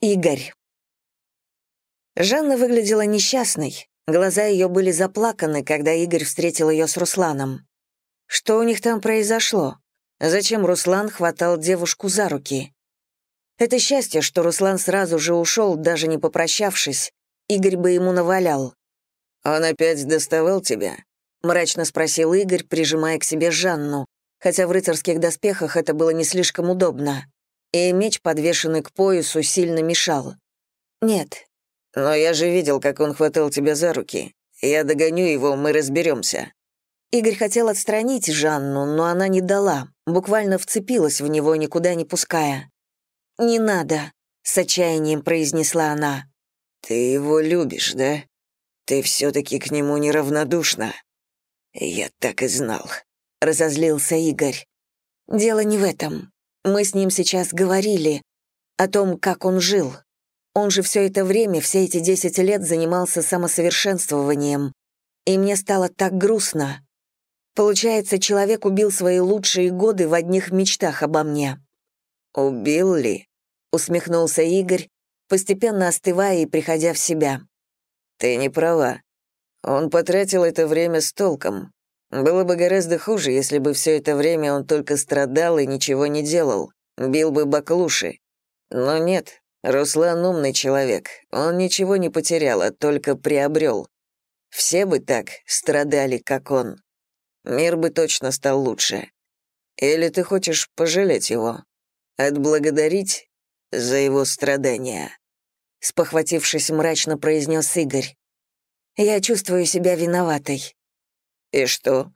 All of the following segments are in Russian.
Игорь. Жанна выглядела несчастной. Глаза ее были заплаканы, когда Игорь встретил ее с Русланом. Что у них там произошло? Зачем Руслан хватал девушку за руки? Это счастье, что Руслан сразу же ушел, даже не попрощавшись. Игорь бы ему навалял. «Он опять доставал тебя?» — мрачно спросил Игорь, прижимая к себе Жанну, хотя в рыцарских доспехах это было не слишком удобно и меч, подвешенный к поясу, сильно мешал. «Нет». «Но я же видел, как он хватал тебя за руки. Я догоню его, мы разберемся». Игорь хотел отстранить Жанну, но она не дала, буквально вцепилась в него, никуда не пуская. «Не надо», — с отчаянием произнесла она. «Ты его любишь, да? Ты все-таки к нему неравнодушна». «Я так и знал», — разозлился Игорь. «Дело не в этом. Мы с ним сейчас говорили о том, как он жил. Он же все это время, все эти десять лет занимался самосовершенствованием. И мне стало так грустно. Получается, человек убил свои лучшие годы в одних мечтах обо мне. «Убил ли?» — усмехнулся Игорь, постепенно остывая и приходя в себя. «Ты не права. Он потратил это время с толком. Было бы гораздо хуже, если бы все это время он только страдал и ничего не делал, бил бы баклуши. Но нет, Руслан умный человек, он ничего не потерял, а только приобрел. Все бы так страдали, как он. Мир бы точно стал лучше. Или ты хочешь пожалеть его? Отблагодарить за его страдания?» Спохватившись, мрачно произнес Игорь. «Я чувствую себя виноватой. «И что?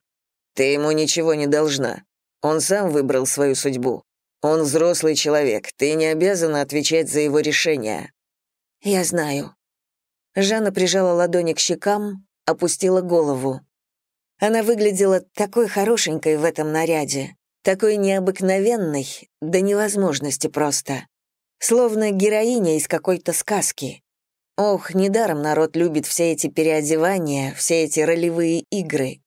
Ты ему ничего не должна. Он сам выбрал свою судьбу. Он взрослый человек, ты не обязана отвечать за его решение». «Я знаю». Жанна прижала ладони к щекам, опустила голову. Она выглядела такой хорошенькой в этом наряде, такой необыкновенной, до невозможности просто. Словно героиня из какой-то сказки. Ох, недаром народ любит все эти переодевания, все эти ролевые игры.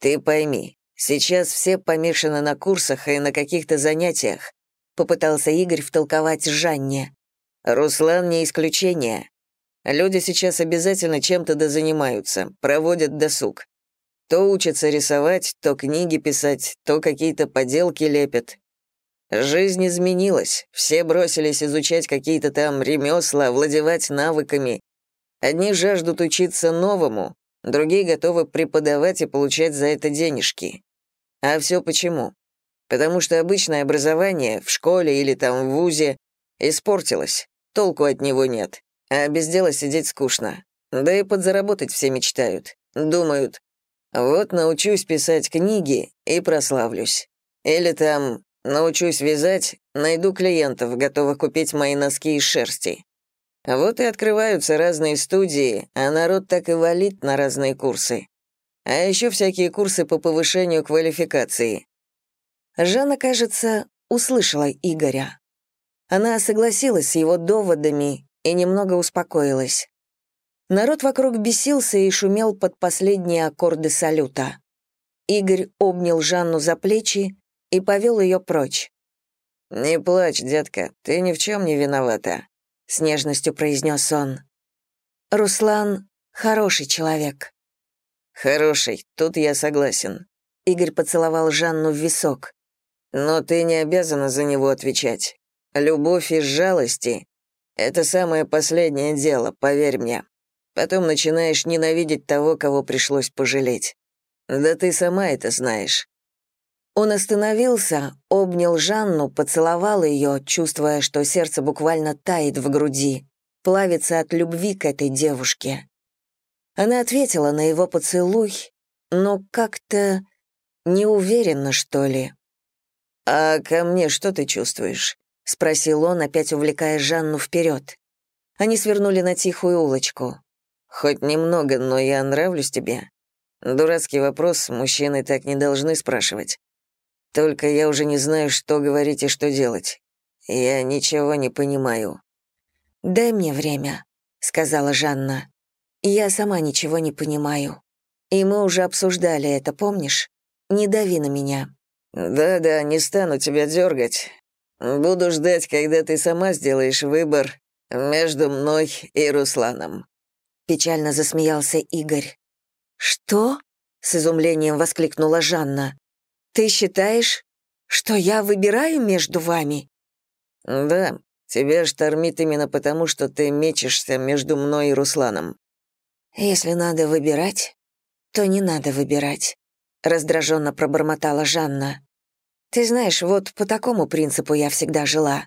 «Ты пойми, сейчас все помешаны на курсах и на каких-то занятиях», попытался Игорь втолковать Жанне. «Руслан не исключение. Люди сейчас обязательно чем-то дозанимаются, проводят досуг. То учатся рисовать, то книги писать, то какие-то поделки лепят. Жизнь изменилась, все бросились изучать какие-то там ремесла, владевать навыками. Одни жаждут учиться новому, Другие готовы преподавать и получать за это денежки. А все почему? Потому что обычное образование в школе или там в ВУЗе испортилось, толку от него нет, а без дела сидеть скучно. Да и подзаработать все мечтают. Думают, вот научусь писать книги и прославлюсь. Или там научусь вязать, найду клиентов, готовых купить мои носки из шерсти. Вот и открываются разные студии, а народ так и валит на разные курсы. А еще всякие курсы по повышению квалификации. Жанна, кажется, услышала Игоря. Она согласилась с его доводами и немного успокоилась. Народ вокруг бесился и шумел под последние аккорды салюта. Игорь обнял Жанну за плечи и повел ее прочь. «Не плачь, детка, ты ни в чем не виновата с нежностью произнес он. Руслан хороший человек. Хороший, тут я согласен. Игорь поцеловал Жанну в висок. Но ты не обязана за него отвечать. Любовь из жалости — это самое последнее дело, поверь мне. Потом начинаешь ненавидеть того, кого пришлось пожалеть. Да ты сама это знаешь. Он остановился, обнял Жанну, поцеловал ее, чувствуя, что сердце буквально тает в груди, плавится от любви к этой девушке. Она ответила на его поцелуй, но как-то неуверенно, что ли. «А ко мне что ты чувствуешь?» — спросил он, опять увлекая Жанну вперед. Они свернули на тихую улочку. «Хоть немного, но я нравлюсь тебе?» Дурацкий вопрос, мужчины так не должны спрашивать. Только я уже не знаю, что говорить и что делать. Я ничего не понимаю». «Дай мне время», — сказала Жанна. «Я сама ничего не понимаю. И мы уже обсуждали это, помнишь? Не дави на меня». «Да-да, не стану тебя дергать. Буду ждать, когда ты сама сделаешь выбор Между мной и Русланом. Печально засмеялся Игорь. Что? С изумлением воскликнула Жанна. Ты считаешь, что я выбираю между вами? Да, тебя штормит именно потому, что ты мечешься между мной и Русланом. Если надо выбирать, то не надо выбирать, раздраженно пробормотала Жанна. Ты знаешь, вот по такому принципу я всегда жила.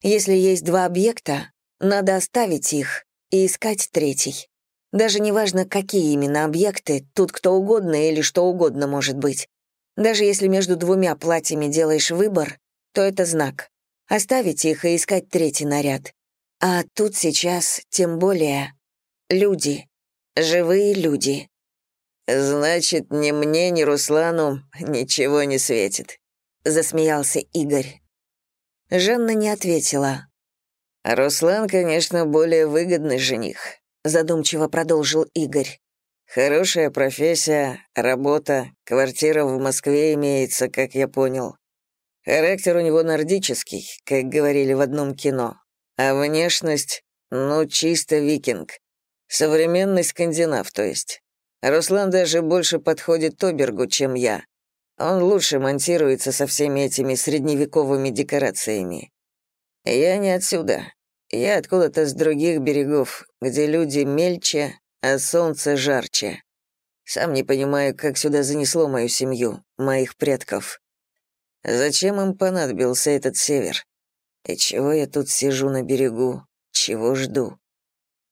Если есть два объекта, надо оставить их и искать третий. Даже неважно, какие именно объекты, тут кто угодно или что угодно может быть. Даже если между двумя платьями делаешь выбор, то это знак. Оставить их и искать третий наряд. А тут сейчас, тем более, люди. Живые люди. «Значит, ни мне, ни Руслану ничего не светит», — засмеялся Игорь. Жанна не ответила. «Руслан, конечно, более выгодный жених», — задумчиво продолжил Игорь. «Хорошая профессия, работа, квартира в Москве имеется, как я понял. Характер у него нордический, как говорили в одном кино. А внешность, ну, чисто викинг. Современный скандинав, то есть. Руслан даже больше подходит Тобергу, чем я. Он лучше монтируется со всеми этими средневековыми декорациями. Я не отсюда. Я откуда-то с других берегов, где люди мельче, а солнце жарче. Сам не понимаю, как сюда занесло мою семью, моих предков. Зачем им понадобился этот север? И чего я тут сижу на берегу? Чего жду?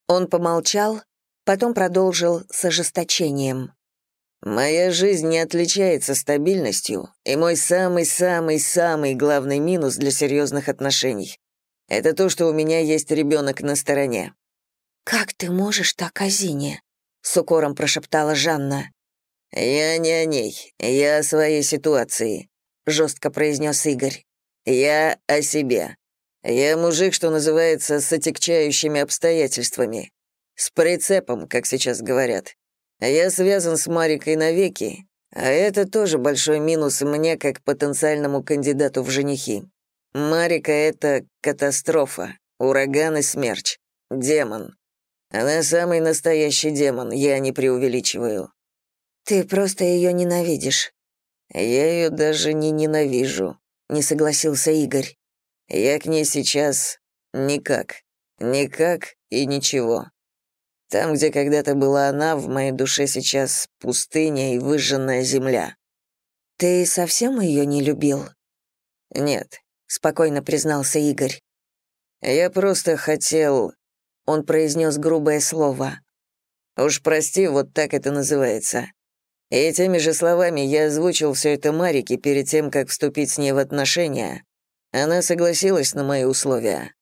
Он помолчал, Потом продолжил с ожесточением. «Моя жизнь не отличается стабильностью, и мой самый-самый-самый главный минус для серьезных отношений — это то, что у меня есть ребенок на стороне». «Как ты можешь так о Зине?» — с укором прошептала Жанна. «Я не о ней, я о своей ситуации», — жестко произнес Игорь. «Я о себе. Я мужик, что называется, с отягчающими обстоятельствами. С прицепом, как сейчас говорят. Я связан с Марикой навеки, а это тоже большой минус мне как потенциальному кандидату в женихи. Марика — это катастрофа, ураган и смерч, демон. Она самый настоящий демон, я не преувеличиваю. Ты просто ее ненавидишь. Я ее даже не ненавижу, не согласился Игорь. Я к ней сейчас никак. Никак и ничего. Там, где когда-то была она, в моей душе сейчас пустыня и выжженная земля. Ты совсем ее не любил? Нет, спокойно признался Игорь. Я просто хотел... Он произнес грубое слово. Уж прости, вот так это называется. И теми же словами я озвучил все это Марике перед тем, как вступить с ней в отношения. Она согласилась на мои условия.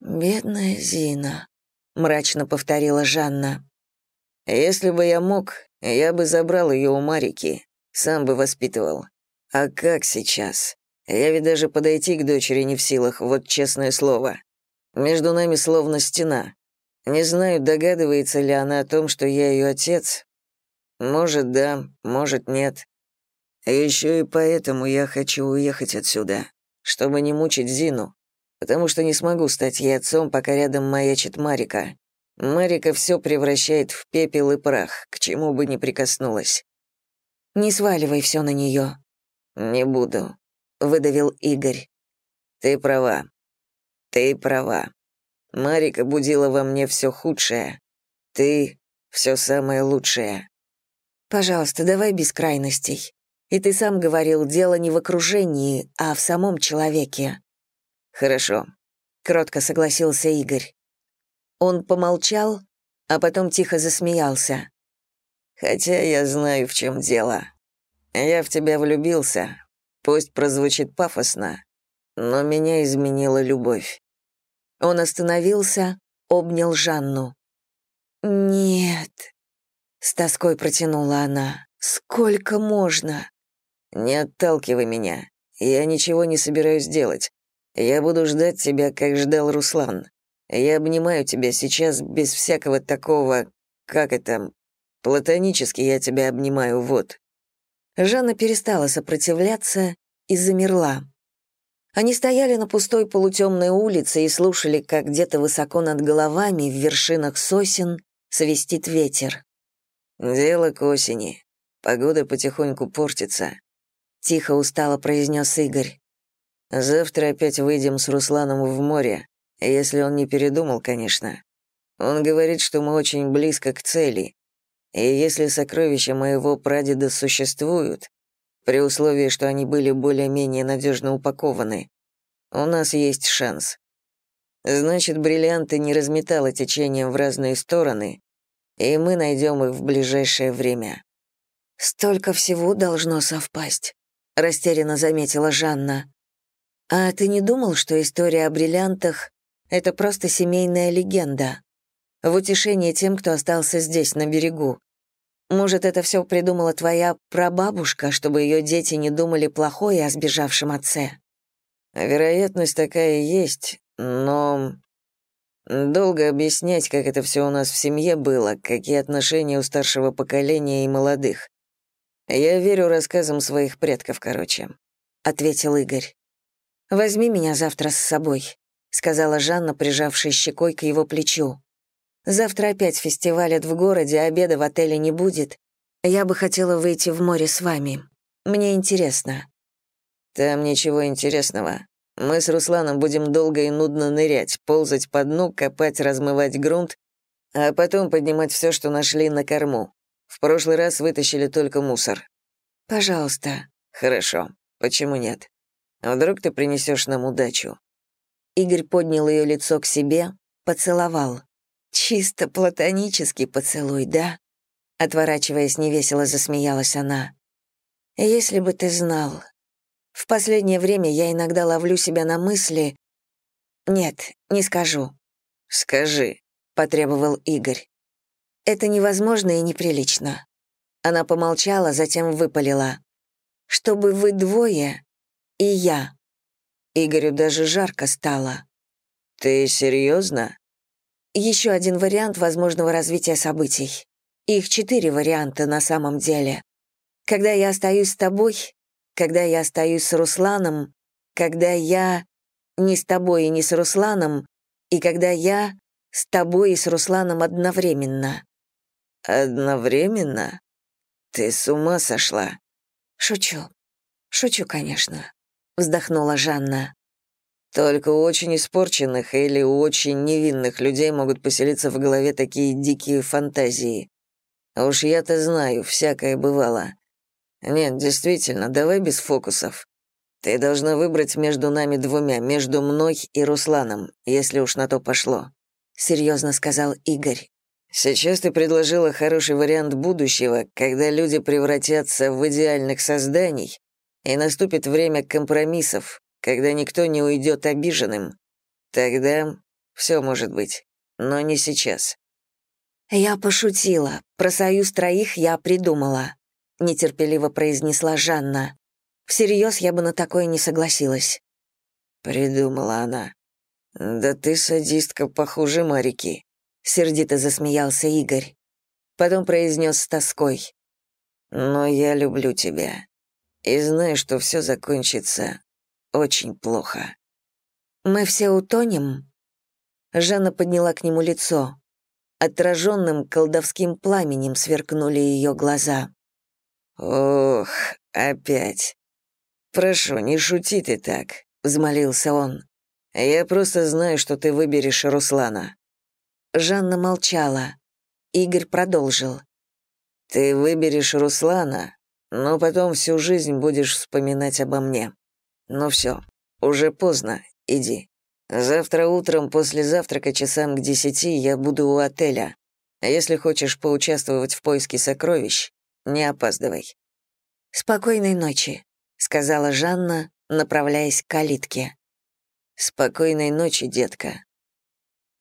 «Бедная Зина», мрачно повторила Жанна. Если бы я мог, я бы забрал ее у Марики, сам бы воспитывал. А как сейчас? Я ведь даже подойти к дочери не в силах, вот честное слово. Между нами словно стена. Не знаю, догадывается ли она о том, что я ее отец. Может, да, может, нет. Еще и поэтому я хочу уехать отсюда, чтобы не мучить Зину потому что не смогу стать ей отцом, пока рядом маячит Марика. Марика все превращает в пепел и прах, к чему бы ни прикоснулась. «Не сваливай все на нее». «Не буду», — выдавил Игорь. «Ты права. Ты права. Марика будила во мне все худшее. Ты — все самое лучшее». «Пожалуйста, давай без крайностей. И ты сам говорил, дело не в окружении, а в самом человеке. «Хорошо», — кротко согласился Игорь. Он помолчал, а потом тихо засмеялся. «Хотя я знаю, в чем дело. Я в тебя влюбился. Пусть прозвучит пафосно, но меня изменила любовь». Он остановился, обнял Жанну. «Нет», — с тоской протянула она, — «сколько можно?» «Не отталкивай меня. Я ничего не собираюсь делать. Я буду ждать тебя, как ждал Руслан. Я обнимаю тебя сейчас без всякого такого, как это, платонически я тебя обнимаю, вот». Жанна перестала сопротивляться и замерла. Они стояли на пустой полутемной улице и слушали, как где-то высоко над головами, в вершинах сосен, свистит ветер. «Дело к осени. Погода потихоньку портится», — тихо устало произнес Игорь. «Завтра опять выйдем с Русланом в море, если он не передумал, конечно. Он говорит, что мы очень близко к цели, и если сокровища моего прадеда существуют, при условии, что они были более-менее надежно упакованы, у нас есть шанс. Значит, бриллианты не разметало течением в разные стороны, и мы найдем их в ближайшее время. Столько всего должно совпасть, растерянно заметила Жанна. А ты не думал, что история о бриллиантах — это просто семейная легенда? В утешение тем, кто остался здесь, на берегу. Может, это все придумала твоя прабабушка, чтобы ее дети не думали плохое о сбежавшем отце? Вероятность такая есть, но Долго объяснять, как это все у нас в семье было, какие отношения у старшего поколения и молодых. Я верю рассказам своих предков, короче», — ответил Игорь. «Возьми меня завтра с собой», — сказала Жанна, прижавшись щекой к его плечу. «Завтра опять фестивалят в городе, обеда в отеле не будет. Я бы хотела выйти в море с вами. Мне интересно». «Там ничего интересного. Мы с Русланом будем долго и нудно нырять, ползать по дну, копать, размывать грунт, а потом поднимать все, что нашли на корму. В прошлый раз вытащили только мусор. Пожалуйста. Хорошо. Почему нет? Вдруг ты принесешь нам удачу? Игорь поднял ее лицо к себе, поцеловал. Чисто платонический поцелуй, да? Отворачиваясь, невесело засмеялась она. Если бы ты знал, в последнее время я иногда ловлю себя на мысли... Нет, не скажу. «Скажи», — потребовал Игорь. «Это невозможно и неприлично». Она помолчала, затем выпалила. «Чтобы вы двое и я». Игорю даже жарко стало. «Ты серьезно? Еще один вариант возможного развития событий. Их четыре варианта на самом деле. Когда я остаюсь с тобой, когда я остаюсь с Русланом, когда я не с тобой и не с Русланом, и когда я с тобой и с Русланом одновременно. Одновременно? Ты с ума сошла? Шучу. Шучу, конечно, вздохнула Жанна. Только у очень испорченных или у очень невинных людей могут поселиться в голове такие дикие фантазии. А уж я-то знаю, всякое бывало. «Нет, действительно, давай без фокусов. Ты должна выбрать между нами двумя, между мной и Русланом, если уж на то пошло», — серьезно сказал Игорь. «Сейчас ты предложила хороший вариант будущего, когда люди превратятся в идеальных созданий, и наступит время компромиссов, когда никто не уйдет обиженным. Тогда все может быть, но не сейчас». «Я пошутила. Про союз троих я придумала», — нетерпеливо произнесла Жанна. «Всерьез я бы на такое не согласилась». «Придумала она. Да ты садистка похуже Марики», — сердито засмеялся Игорь. Потом произнес с тоской. «Но я люблю тебя. И знаю, что все закончится очень плохо». «Мы все утонем?» Жанна подняла к нему лицо. Отраженным колдовским пламенем сверкнули ее глаза. «Ох, опять. Прошу, не шути ты так», — взмолился он. «Я просто знаю, что ты выберешь Руслана». Жанна молчала. Игорь продолжил. «Ты выберешь Руслана, но потом всю жизнь будешь вспоминать обо мне. Ну все, уже поздно, иди. Завтра утром после завтрака часам к десяти я буду у отеля. Если хочешь поучаствовать в поиске сокровищ, не опаздывай». «Спокойной ночи», — сказала Жанна, направляясь к калитке. «Спокойной ночи, детка»,